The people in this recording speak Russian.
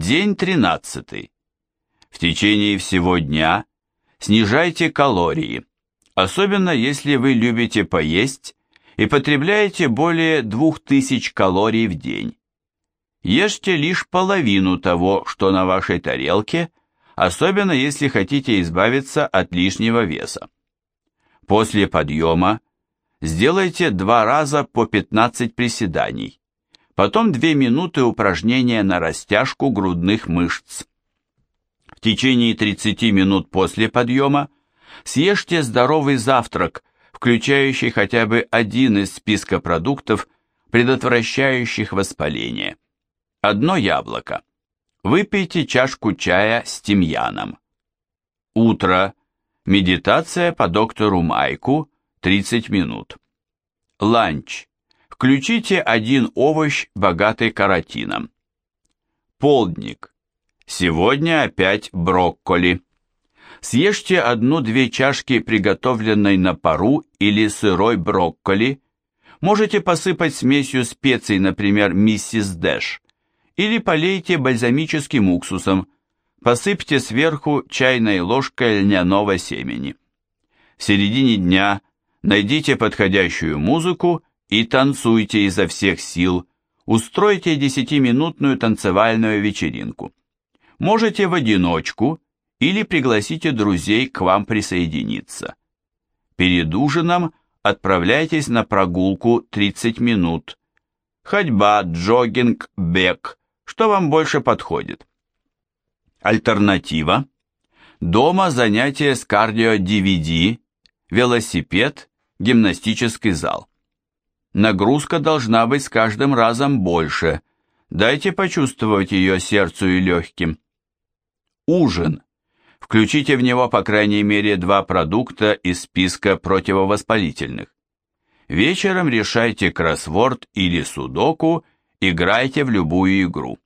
День 13. В течение всего дня снижайте калории, особенно если вы любите поесть и потребляете более 2000 калорий в день. Ешьте лишь половину того, что на вашей тарелке, особенно если хотите избавиться от лишнего веса. После подъема сделайте два раза по 15 приседаний, потом 2 минуты упражнения на растяжку грудных мышц. В течение 30 минут после подъема съешьте здоровый завтрак, включающий хотя бы один из списка продуктов, предотвращающих воспаление. Одно яблоко. Выпейте чашку чая с тимьяном. Утро. Медитация по доктору Майку 30 минут. Ланч. Включите один овощ, богатый каротином. Полдник. Сегодня опять брокколи. Съешьте одну-две чашки приготовленной на пару или сырой брокколи. Можете посыпать смесью специй, например, миссис Дэш, или полейте бальзамическим уксусом. Посыпьте сверху чайной ложкой льняного семени. В середине дня найдите подходящую музыку и танцуйте изо всех сил. Устройте десятиминутную танцевальную вечеринку. Можете в одиночку или пригласите друзей к вам присоединиться. Перед ужином отправляйтесь на прогулку 30 минут. Ходьба, джогинг, бег, что вам больше подходит. Альтернатива. Дома занятия с кардио-DVD, велосипед, гимнастический зал. Нагрузка должна быть с каждым разом больше. Дайте почувствовать ее сердцу и легким. Ужин. Включите в него по крайней мере два продукта из списка противовоспалительных. Вечером решайте кроссворд или судоку, играйте в любую игру.